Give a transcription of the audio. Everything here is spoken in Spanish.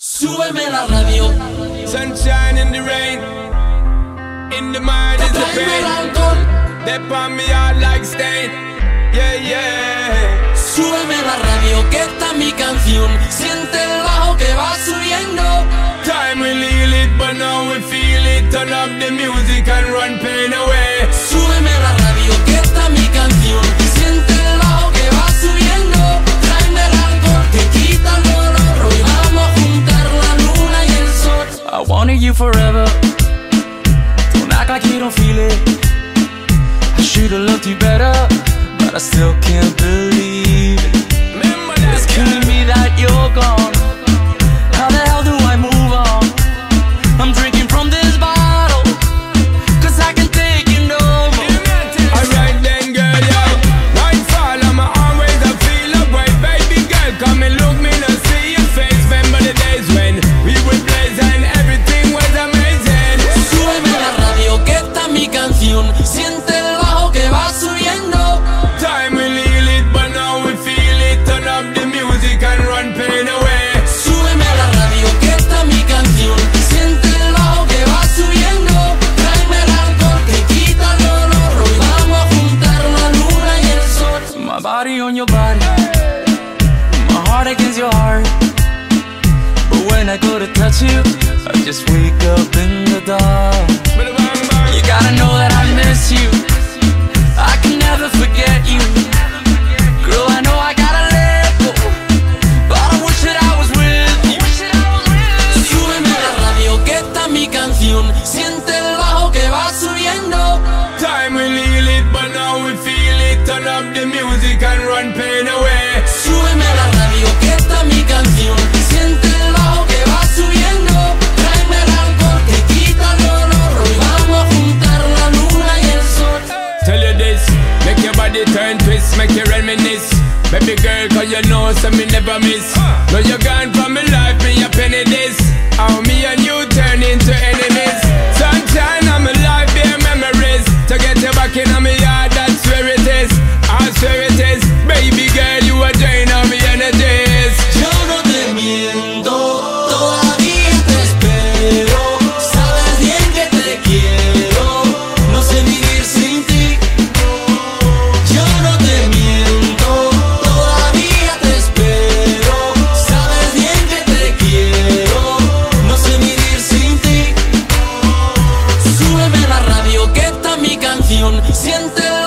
Súbeme la radio. Sunshine in the rain. In the mind is the pain. They on me out like stain. Yeah, yeah. Súbeme la radio, que esta es mi canción. Siente el bajo que va subiendo. Time we heal it, but now we feel it. Turn up the music and run pain away. Súbeme la radio, wanted you forever. Don't act like you don't feel it. I should've loved you better, but I still can't believe Siente el bajo que va subiendo. Time we heal it, but now we feel it. Turn up the music and run pain away. Súbeme la radio, que esta es mi canción. Siente el bajo que va subiendo. Tráeme el alcohol que quita el dolor. Hoy vamos a juntar la luna y el sol. My body on your body, my heart against your heart. But when I go to touch you, I just wake up in it, but now we feel it. Turn up the music and run pain away. Súbeme la radio, que esta mi canción. Siente el bajo que va subiendo. Tráeme el alcohol que quita el dolor. Hoy vamos a juntar la luna y el sol. Tell you this, make your body turn twist, make you reminisce. Baby girl, cause you know, so me never miss. Now you're gone from my life. gente